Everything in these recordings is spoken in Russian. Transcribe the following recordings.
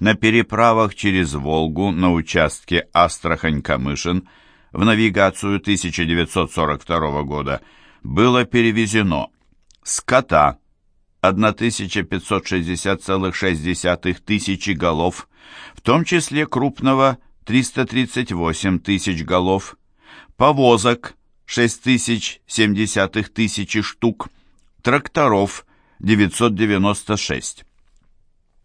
На переправах через Волгу на участке Астрахань-Камышин в навигацию 1942 года было перевезено скота 1560,6 тысячи голов, в том числе крупного 338 тысяч голов, повозок 6070 тысячи штук, тракторов 996.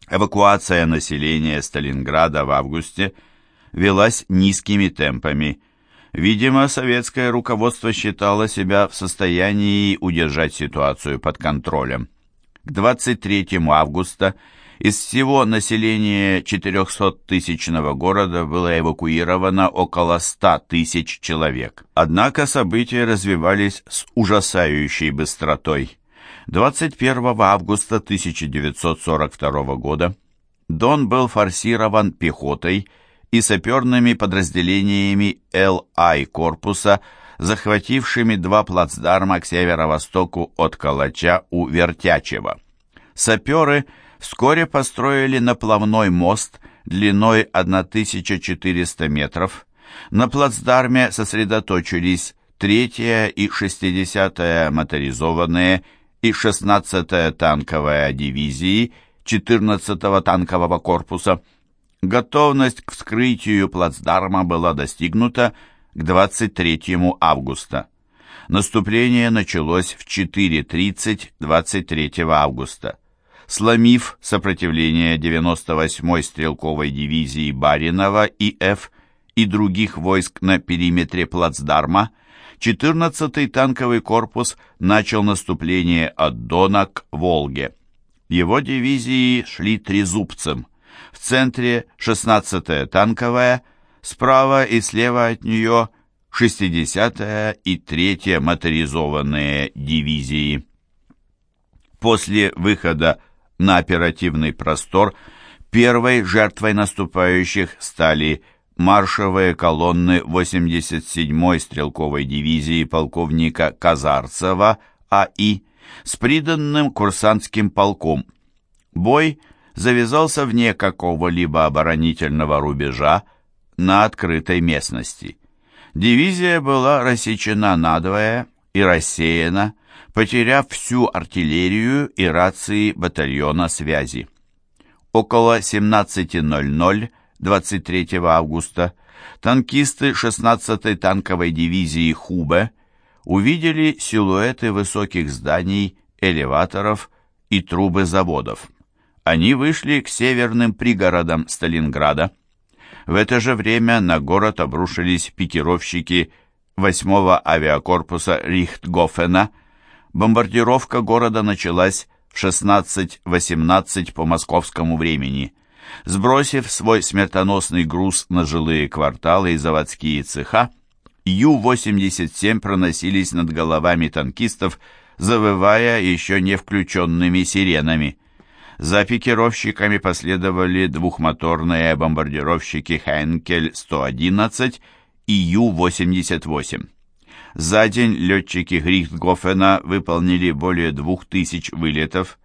Эвакуация населения Сталинграда в августе велась низкими темпами. Видимо, советское руководство считало себя в состоянии удержать ситуацию под контролем. К 23 августа из всего населения 400-тысячного города было эвакуировано около 100 тысяч человек. Однако события развивались с ужасающей быстротой. 21 августа 1942 года Дон был форсирован пехотой и саперными подразделениями ЛА корпуса, захватившими два плацдарма к северо-востоку от Калача у Вертячева. Саперы вскоре построили наплавной мост длиной 1400 метров. На плацдарме сосредоточились 3-я и 60-я моторизованные и 16-я танковая дивизии 14-го танкового корпуса. Готовность к вскрытию плацдарма была достигнута к 23 августа. Наступление началось в 4.30 23 августа. Сломив сопротивление 98-й стрелковой дивизии Баринова и Ф и других войск на периметре плацдарма, 14-й танковый корпус начал наступление от Дона к Волге. Его дивизии шли трезубцем. В центре 16-я танковая, справа и слева от нее 60-я и 3-я моторизованные дивизии. После выхода на оперативный простор первой жертвой наступающих стали маршевые колонны 87-й стрелковой дивизии полковника Казарцева А.И. с приданным курсантским полком. Бой завязался вне какого-либо оборонительного рубежа на открытой местности. Дивизия была рассечена надвое и рассеяна, потеряв всю артиллерию и рации батальона связи. Около 17.00 23 августа танкисты 16-й танковой дивизии Хубе увидели силуэты высоких зданий, элеваторов и трубы заводов. Они вышли к северным пригородам Сталинграда. В это же время на город обрушились пикировщики 8-го авиакорпуса Рихтгофена. Бомбардировка города началась в 16.18 по московскому времени – Сбросив свой смертоносный груз на жилые кварталы и заводские цеха, Ю-87 проносились над головами танкистов, завывая еще не включенными сиренами. За пикировщиками последовали двухмоторные бомбардировщики «Хенкель-111» и Ю-88. За день летчики Грихтгофена выполнили более двух тысяч вылетов,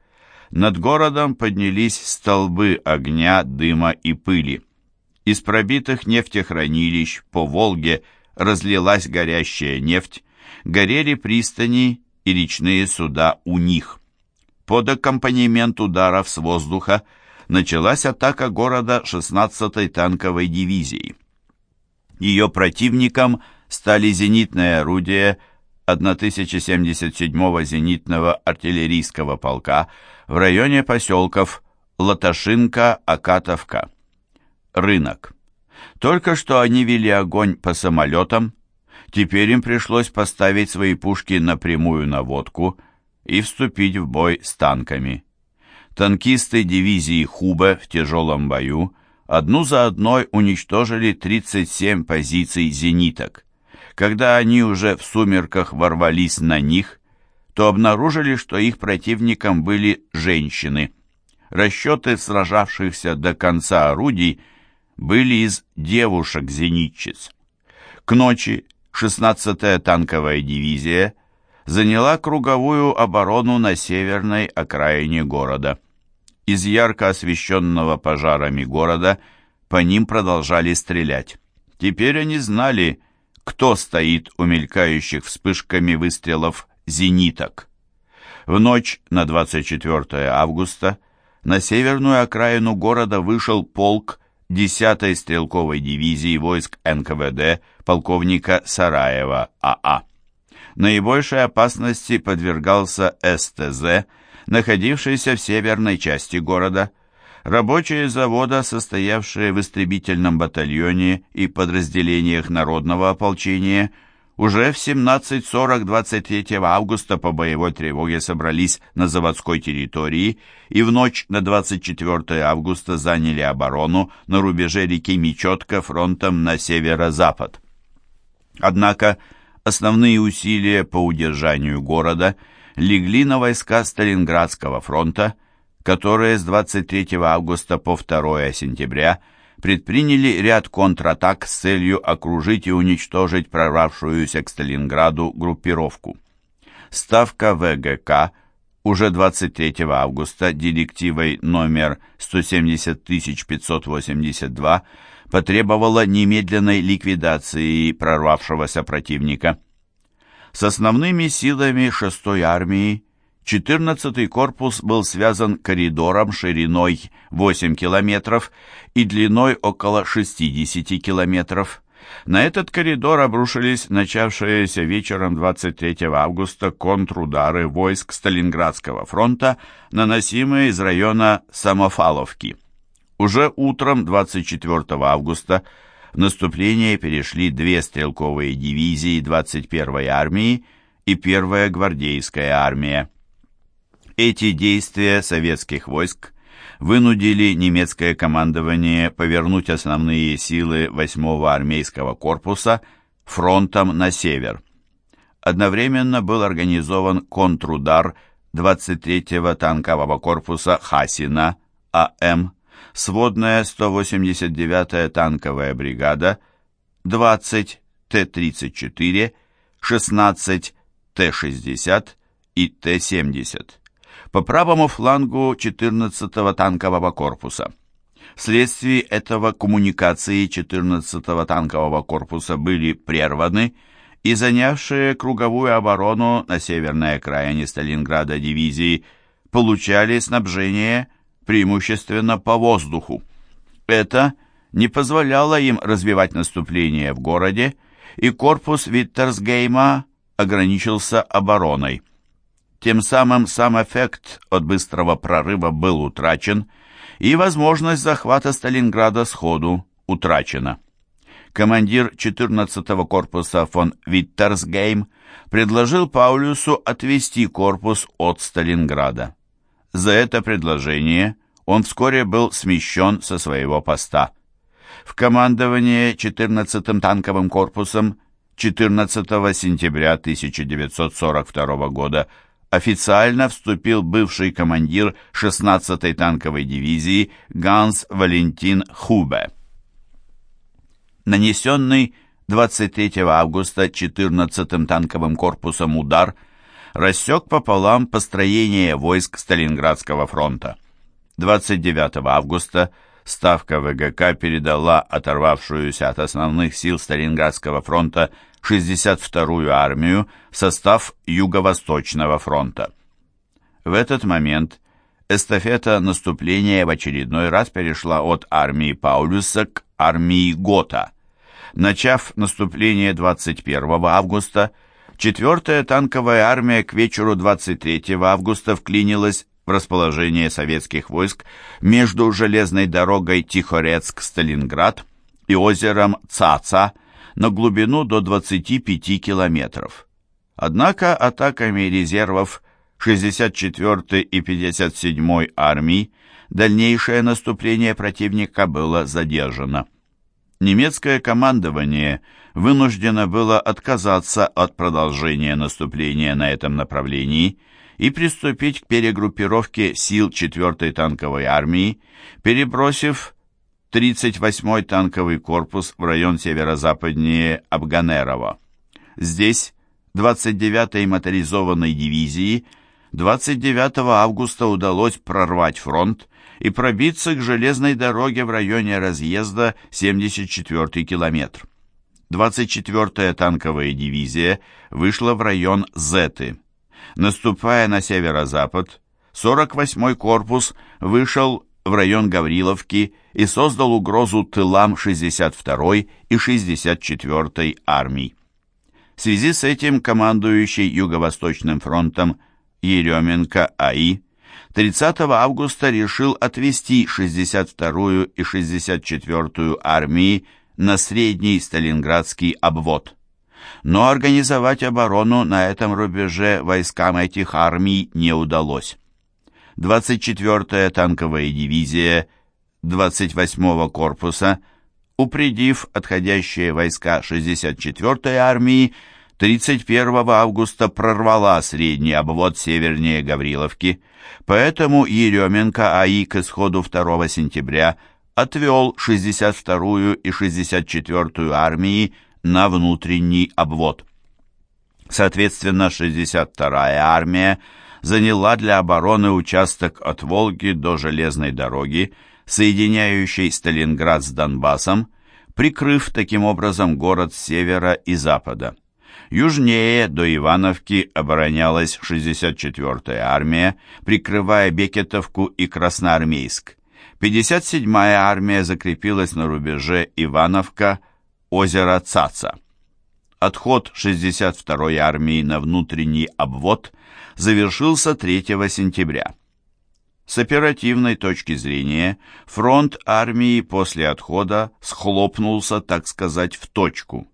над городом поднялись столбы огня, дыма и пыли. Из пробитых нефтехранилищ по Волге разлилась горящая нефть, горели пристани и речные суда у них. Под аккомпанемент ударов с воздуха началась атака города 16-й танковой дивизии. Ее противником стали зенитное орудие 1077-го зенитного артиллерийского полка в районе поселков Латашинка, Акатовка. Рынок. Только что они вели огонь по самолетам, теперь им пришлось поставить свои пушки на прямую наводку и вступить в бой с танками. Танкисты дивизии Хубе в тяжелом бою одну за одной уничтожили 37 позиций зениток. Когда они уже в сумерках ворвались на них, то обнаружили, что их противником были женщины. Расчеты сражавшихся до конца орудий были из девушек-зенитчиц. К ночи 16-я танковая дивизия заняла круговую оборону на северной окраине города. Из ярко освещенного пожарами города по ним продолжали стрелять. Теперь они знали, кто стоит у мелькающих вспышками выстрелов зениток. В ночь на 24 августа на северную окраину города вышел полк 10-й стрелковой дивизии войск НКВД полковника Сараева АА. Наибольшей опасности подвергался СТЗ, находившийся в северной части города. Рабочие завода, состоявшие в истребительном батальоне и подразделениях народного ополчения, уже в 17.40 23 августа по боевой тревоге собрались на заводской территории и в ночь на 24 августа заняли оборону на рубеже реки Мечетка фронтом на северо-запад. Однако основные усилия по удержанию города легли на войска Сталинградского фронта, которые с 23 августа по 2 сентября – предприняли ряд контратак с целью окружить и уничтожить прорвавшуюся к Сталинграду группировку. Ставка ВГК уже 23 августа директивой номер 170582 потребовала немедленной ликвидации прорвавшегося противника. С основными силами 6-й армии 14-й корпус был связан коридором шириной 8 километров и длиной около 60 километров. На этот коридор обрушились начавшиеся вечером 23 августа контрудары войск Сталинградского фронта, наносимые из района Самофаловки. Уже утром 24 августа в наступление перешли две стрелковые дивизии 21-й армии и 1-я гвардейская армия. Эти действия советских войск вынудили немецкое командование повернуть основные силы 8-го армейского корпуса фронтом на север. Одновременно был организован контрудар 23-го танкового корпуса Хасина АМ, сводная 189-я танковая бригада, 20 Т-34, 16 Т-60 и Т-70 по правому флангу 14-го танкового корпуса. Вследствие этого коммуникации 14-го танкового корпуса были прерваны, и занявшие круговую оборону на северной окраине Сталинграда дивизии получали снабжение преимущественно по воздуху. Это не позволяло им развивать наступление в городе, и корпус Виттерсгейма ограничился обороной. Тем самым сам эффект от быстрого прорыва был утрачен, и возможность захвата Сталинграда сходу утрачена. Командир 14-го корпуса фон Виттерсгейм предложил Паулюсу отвести корпус от Сталинграда. За это предложение он вскоре был смещен со своего поста. В командование 14-м танковым корпусом 14 сентября 1942 года официально вступил бывший командир 16-й танковой дивизии Ганс Валентин Хубе. Нанесенный 23 августа 14-м танковым корпусом удар рассек пополам построение войск Сталинградского фронта. 29 августа Ставка ВГК передала оторвавшуюся от основных сил Сталинградского фронта 62-ю армию в состав Юго-Восточного фронта. В этот момент эстафета наступления в очередной раз перешла от армии Паулюса к армии Гота. Начав наступление 21 августа, 4-я танковая армия к вечеру 23 августа вклинилась в расположение советских войск между железной дорогой Тихорецк-Сталинград и озером Цаца на глубину до 25 километров. Однако атаками резервов 64-й и 57-й армий дальнейшее наступление противника было задержано. Немецкое командование вынуждено было отказаться от продолжения наступления на этом направлении и приступить к перегруппировке сил 4-й танковой армии, перебросив 38-й танковый корпус в район северо-западнее Абганерова. Здесь 29-й моторизованной дивизии 29 августа удалось прорвать фронт и пробиться к железной дороге в районе разъезда 74-й километр. 24-я танковая дивизия вышла в район Зеты. Наступая на северо-запад, 48-й корпус вышел в район Гавриловки и создал угрозу тылам 62-й и 64-й армий. В связи с этим командующий Юго-Восточным фронтом Еременко А.И. 30 августа решил отвести 62-ю и 64-ю армии на средний Сталинградский обвод. Но организовать оборону на этом рубеже войскам этих армий не удалось. 24-я танковая дивизия 28-го корпуса, упредив отходящие войска 64-й армии, 31 августа прорвала средний обвод севернее Гавриловки, поэтому Еременко АИ к исходу 2 сентября – отвел 62-ю и 64-ю армии на внутренний обвод. Соответственно, 62-я армия заняла для обороны участок от Волги до железной дороги, соединяющей Сталинград с Донбассом, прикрыв таким образом город с севера и запада. Южнее до Ивановки оборонялась 64-я армия, прикрывая Бекетовку и Красноармейск. 57-я армия закрепилась на рубеже Ивановка, озеро Цаца. Отход 62-й армии на внутренний обвод завершился 3 сентября. С оперативной точки зрения фронт армии после отхода схлопнулся, так сказать, в точку.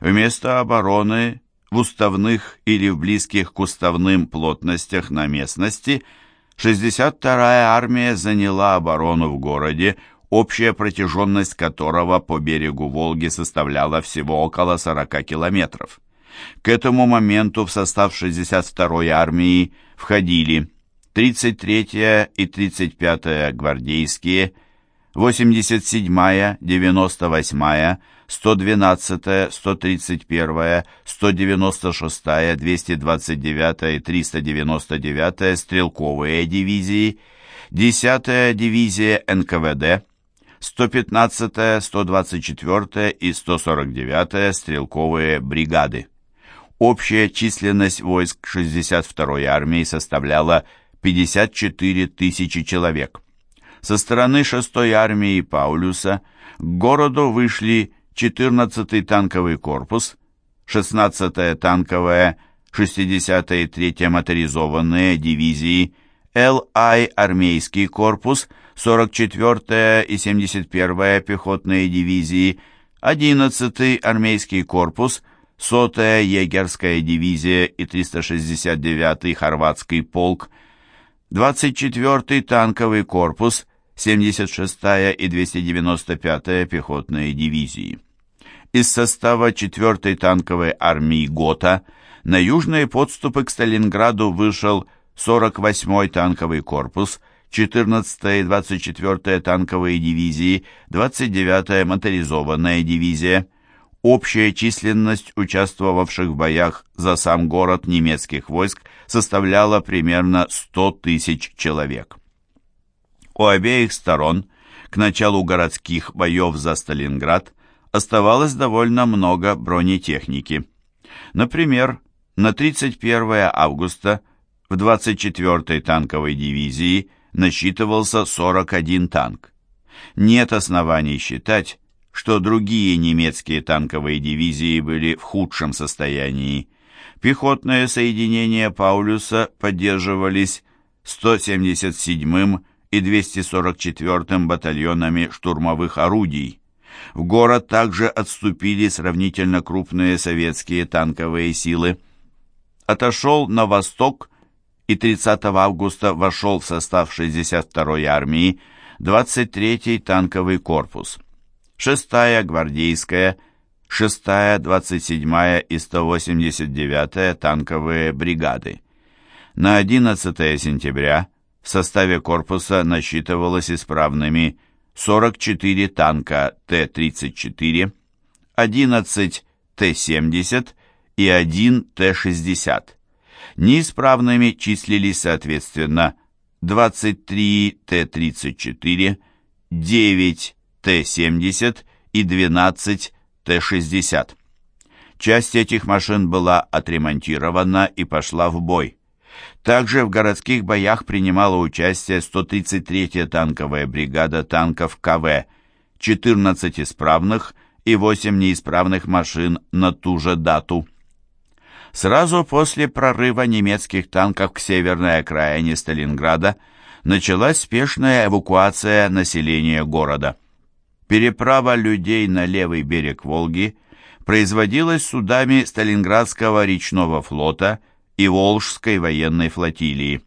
Вместо обороны в уставных или в близких к уставным плотностях на местности – 62-я армия заняла оборону в городе, общая протяженность которого по берегу Волги составляла всего около 40 километров. К этому моменту в состав 62-й армии входили 33-я и 35-я гвардейские, 87-я, 98-я, 112-я, 131-я, 196-я, 229-я и 399-я стрелковые дивизии, 10-я дивизия НКВД, 115-я, 124-я и 149-я стрелковые бригады. Общая численность войск 62-й армии составляла 54 тысячи человек. Со стороны 6-й армии Паулюса к городу вышли 14-й танковый корпус, 16-я танковая, 60-я и 3-я моторизованные дивизии, ЛАЙ армейский корпус, 44-я и 71-я пехотные дивизии, 11-й армейский корпус, 100-я егерская дивизия и 369-й хорватский полк, 24-й танковый корпус, 76-я и 295-я пехотные дивизии. Из состава 4-й танковой армии ГОТА на южные подступы к Сталинграду вышел 48-й танковый корпус, 14-я и 24-я танковые дивизии, 29-я моторизованная дивизия. Общая численность участвовавших в боях за сам город немецких войск составляла примерно 100 тысяч человек. У обеих сторон к началу городских боев за Сталинград оставалось довольно много бронетехники. Например, на 31 августа в 24-й танковой дивизии насчитывался 41 танк. Нет оснований считать, что другие немецкие танковые дивизии были в худшем состоянии. Пехотные соединения Паулюса поддерживались 177-м и 244-м батальонами штурмовых орудий. В город также отступили сравнительно крупные советские танковые силы. Отошел на восток и 30 августа вошел в состав 62-й армии 23-й танковый корпус, 6-я гвардейская, 6-я, 27-я и 189-я танковые бригады. На 11 сентября в составе корпуса насчитывалось исправными 44 танка Т-34, 11 Т-70 и 1 Т-60. Неисправными числились, соответственно, 23 Т-34, 9 Т-70 и 12 Т-60. Часть этих машин была отремонтирована и пошла в бой. Также в городских боях принимала участие 133-я танковая бригада танков КВ, 14 исправных и 8 неисправных машин на ту же дату. Сразу после прорыва немецких танков к северной окраине Сталинграда началась спешная эвакуация населения города. Переправа людей на левый берег Волги производилась судами Сталинградского речного флота и Волжской военной флотилии.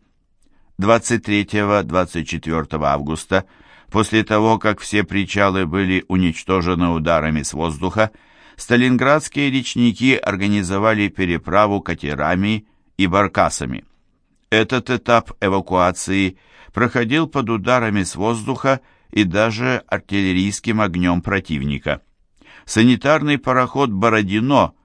23-24 августа, после того, как все причалы были уничтожены ударами с воздуха, сталинградские речники организовали переправу катерами и баркасами. Этот этап эвакуации проходил под ударами с воздуха и даже артиллерийским огнем противника. Санитарный пароход «Бородино»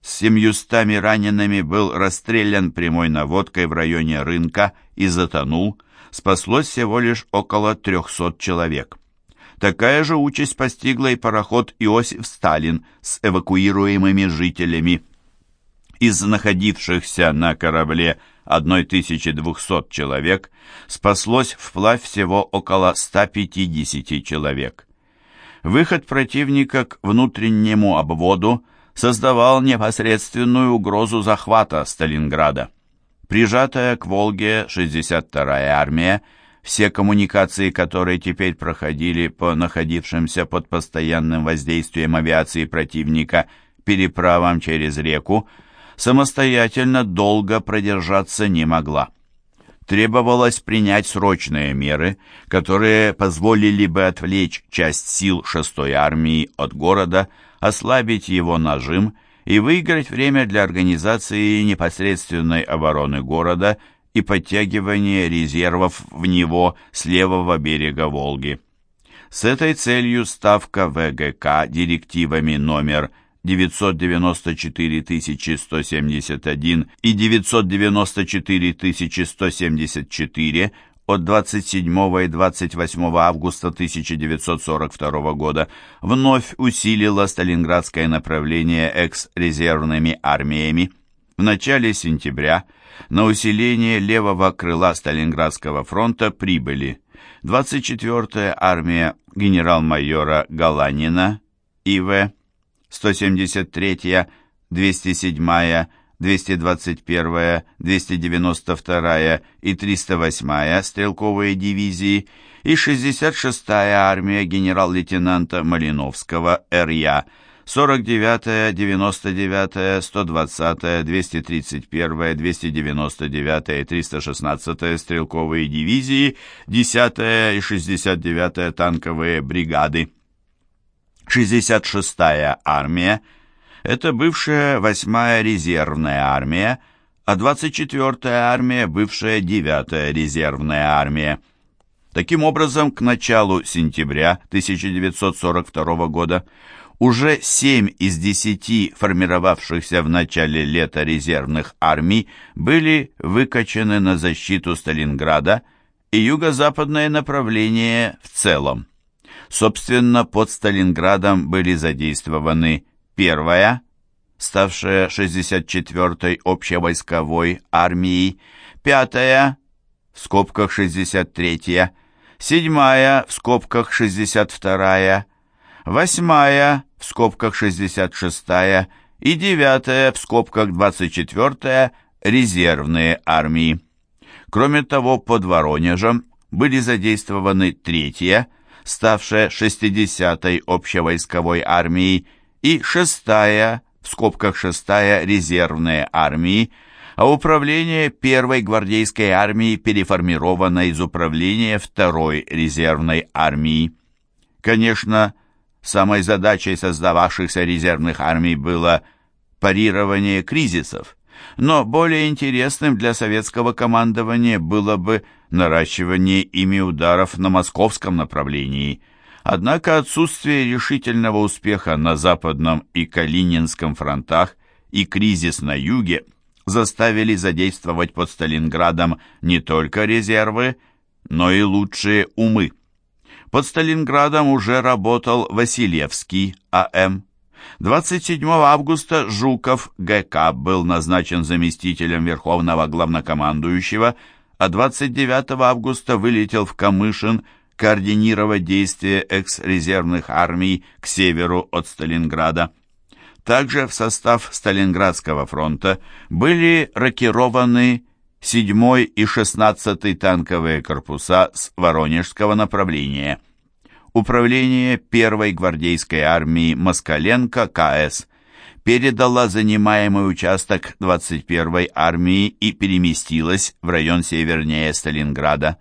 с семьюстами ранеными был расстрелян прямой наводкой в районе рынка и затонул, спаслось всего лишь около 300 человек. Такая же участь постигла и пароход «Иосиф Сталин» с эвакуируемыми жителями. Из находившихся на корабле 1200 человек спаслось вплавь всего около 150 человек. Выход противника к внутреннему обводу создавал непосредственную угрозу захвата Сталинграда. Прижатая к Волге 62-я армия, все коммуникации которой теперь проходили по находившимся под постоянным воздействием авиации противника переправам через реку, самостоятельно долго продержаться не могла. Требовалось принять срочные меры, которые позволили бы отвлечь часть сил 6-й армии от города, ослабить его нажим и выиграть время для организации непосредственной обороны города и подтягивания резервов в него с левого берега Волги. С этой целью Ставка ВГК директивами номер 994 171 и 994 174 от 27 и 28 августа 1942 года вновь усилила Сталинградское направление экс-резервными армиями. В начале сентября на усиление левого крыла Сталинградского фронта прибыли 24-я армия генерал-майора Галанина, ИВ, 173-я, 207-я, 221-я, 292-я и 308-я стрелковые дивизии и 66-я армия генерал-лейтенанта Малиновского РЯ, 49-я, 99-я, 120-я, 231-я, 299-я и 316-я стрелковые дивизии, 10-я и 69-я танковые бригады. 66-я армия – это бывшая 8-я резервная армия, а 24-я армия – бывшая 9-я резервная армия. Таким образом, к началу сентября 1942 года уже 7 из 10 формировавшихся в начале лета резервных армий были выкачаны на защиту Сталинграда и юго-западное направление в целом. Собственно, под Сталинградом были задействованы первая, ставшая 64-й общевойсковой армией, пятая, в скобках 63-я, седьмая, в скобках 62-я, восьмая, в скобках 66-я и девятая, в скобках 24-я, резервные армии. Кроме того, под Воронежем были задействованы третья, ставшая 60-й общевойсковой армией, и 6-я, в скобках 6-я резервная армии, а управление первой гвардейской армии переформировано из управления второй резервной армии. Конечно, самой задачей создававшихся резервных армий было парирование кризисов, но более интересным для советского командования было бы наращивание ими ударов на московском направлении. Однако отсутствие решительного успеха на Западном и Калининском фронтах и кризис на юге заставили задействовать под Сталинградом не только резервы, но и лучшие умы. Под Сталинградом уже работал Васильевский А.М. 27 августа Жуков ГК был назначен заместителем Верховного Главнокомандующего, а 29 августа вылетел в Камышин координировать действия экс-резервных армий к северу от Сталинграда. Также в состав Сталинградского фронта были рокированы 7 и 16 танковые корпуса с Воронежского направления. Управление 1-й гвардейской армии Москаленко КС передала занимаемый участок 21-й армии и переместилась в район севернее Сталинграда.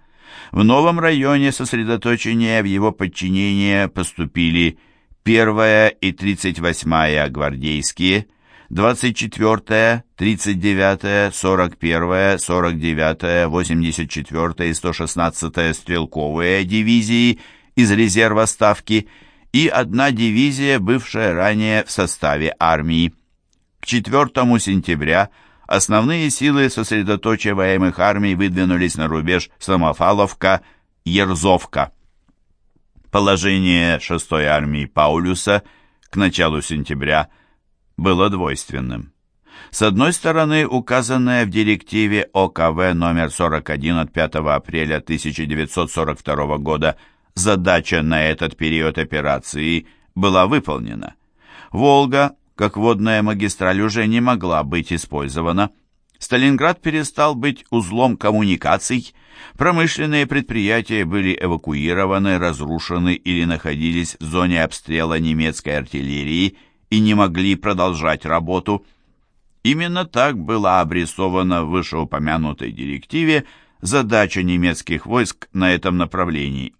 В новом районе сосредоточения в его подчинение поступили 1-я и 38-я гвардейские, 24-я, 39-я, 41-я, 49-я, 84-я и 116-я стрелковые дивизии из резерва Ставки и одна дивизия, бывшая ранее в составе армии. К 4 сентября основные силы сосредоточиваемых армий выдвинулись на рубеж Самофаловка-Ерзовка. Положение 6-й армии Паулюса к началу сентября было двойственным. С одной стороны, указанная в директиве ОКВ номер 41 от 5 апреля 1942 года задача на этот период операции была выполнена. «Волга», как водная магистраль, уже не могла быть использована. Сталинград перестал быть узлом коммуникаций, Промышленные предприятия были эвакуированы, разрушены или находились в зоне обстрела немецкой артиллерии и не могли продолжать работу. Именно так была обрисована в вышеупомянутой директиве задача немецких войск на этом направлении.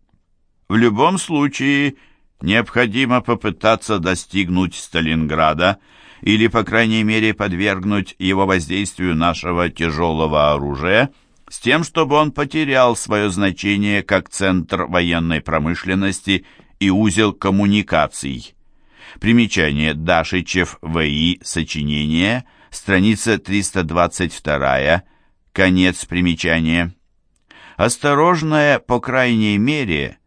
В любом случае, необходимо попытаться достигнуть Сталинграда или, по крайней мере, подвергнуть его воздействию нашего тяжелого оружия – с тем, чтобы он потерял свое значение как центр военной промышленности и узел коммуникаций. Примечание Дашичев В.И. Сочинение, страница 322, конец примечания. Осторожное, по крайней мере,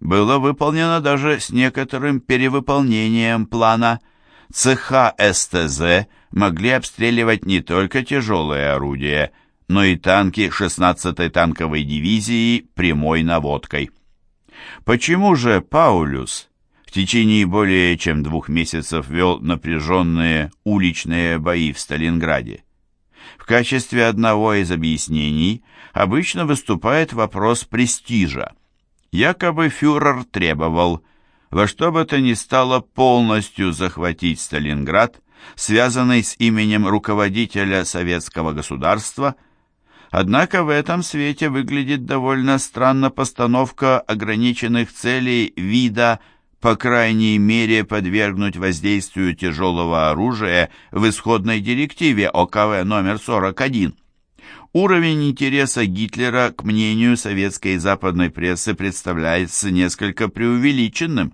было выполнено даже с некоторым перевыполнением плана. Цеха СТЗ могли обстреливать не только тяжелые орудия – но и танки 16-й танковой дивизии прямой наводкой. Почему же Паулюс в течение более чем двух месяцев вел напряженные уличные бои в Сталинграде? В качестве одного из объяснений обычно выступает вопрос престижа. Якобы фюрер требовал во что бы то ни стало полностью захватить Сталинград, связанный с именем руководителя советского государства – Однако в этом свете выглядит довольно странно постановка ограниченных целей вида по крайней мере подвергнуть воздействию тяжелого оружия в исходной директиве ОКВ номер 41. Уровень интереса Гитлера к мнению советской и западной прессы представляется несколько преувеличенным.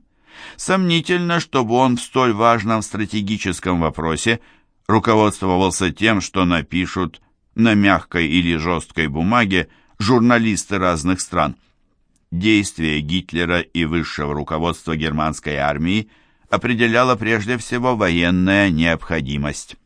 Сомнительно, чтобы он в столь важном стратегическом вопросе руководствовался тем, что напишут на мягкой или жесткой бумаге журналисты разных стран. Действия Гитлера и высшего руководства германской армии определяла прежде всего военная необходимость.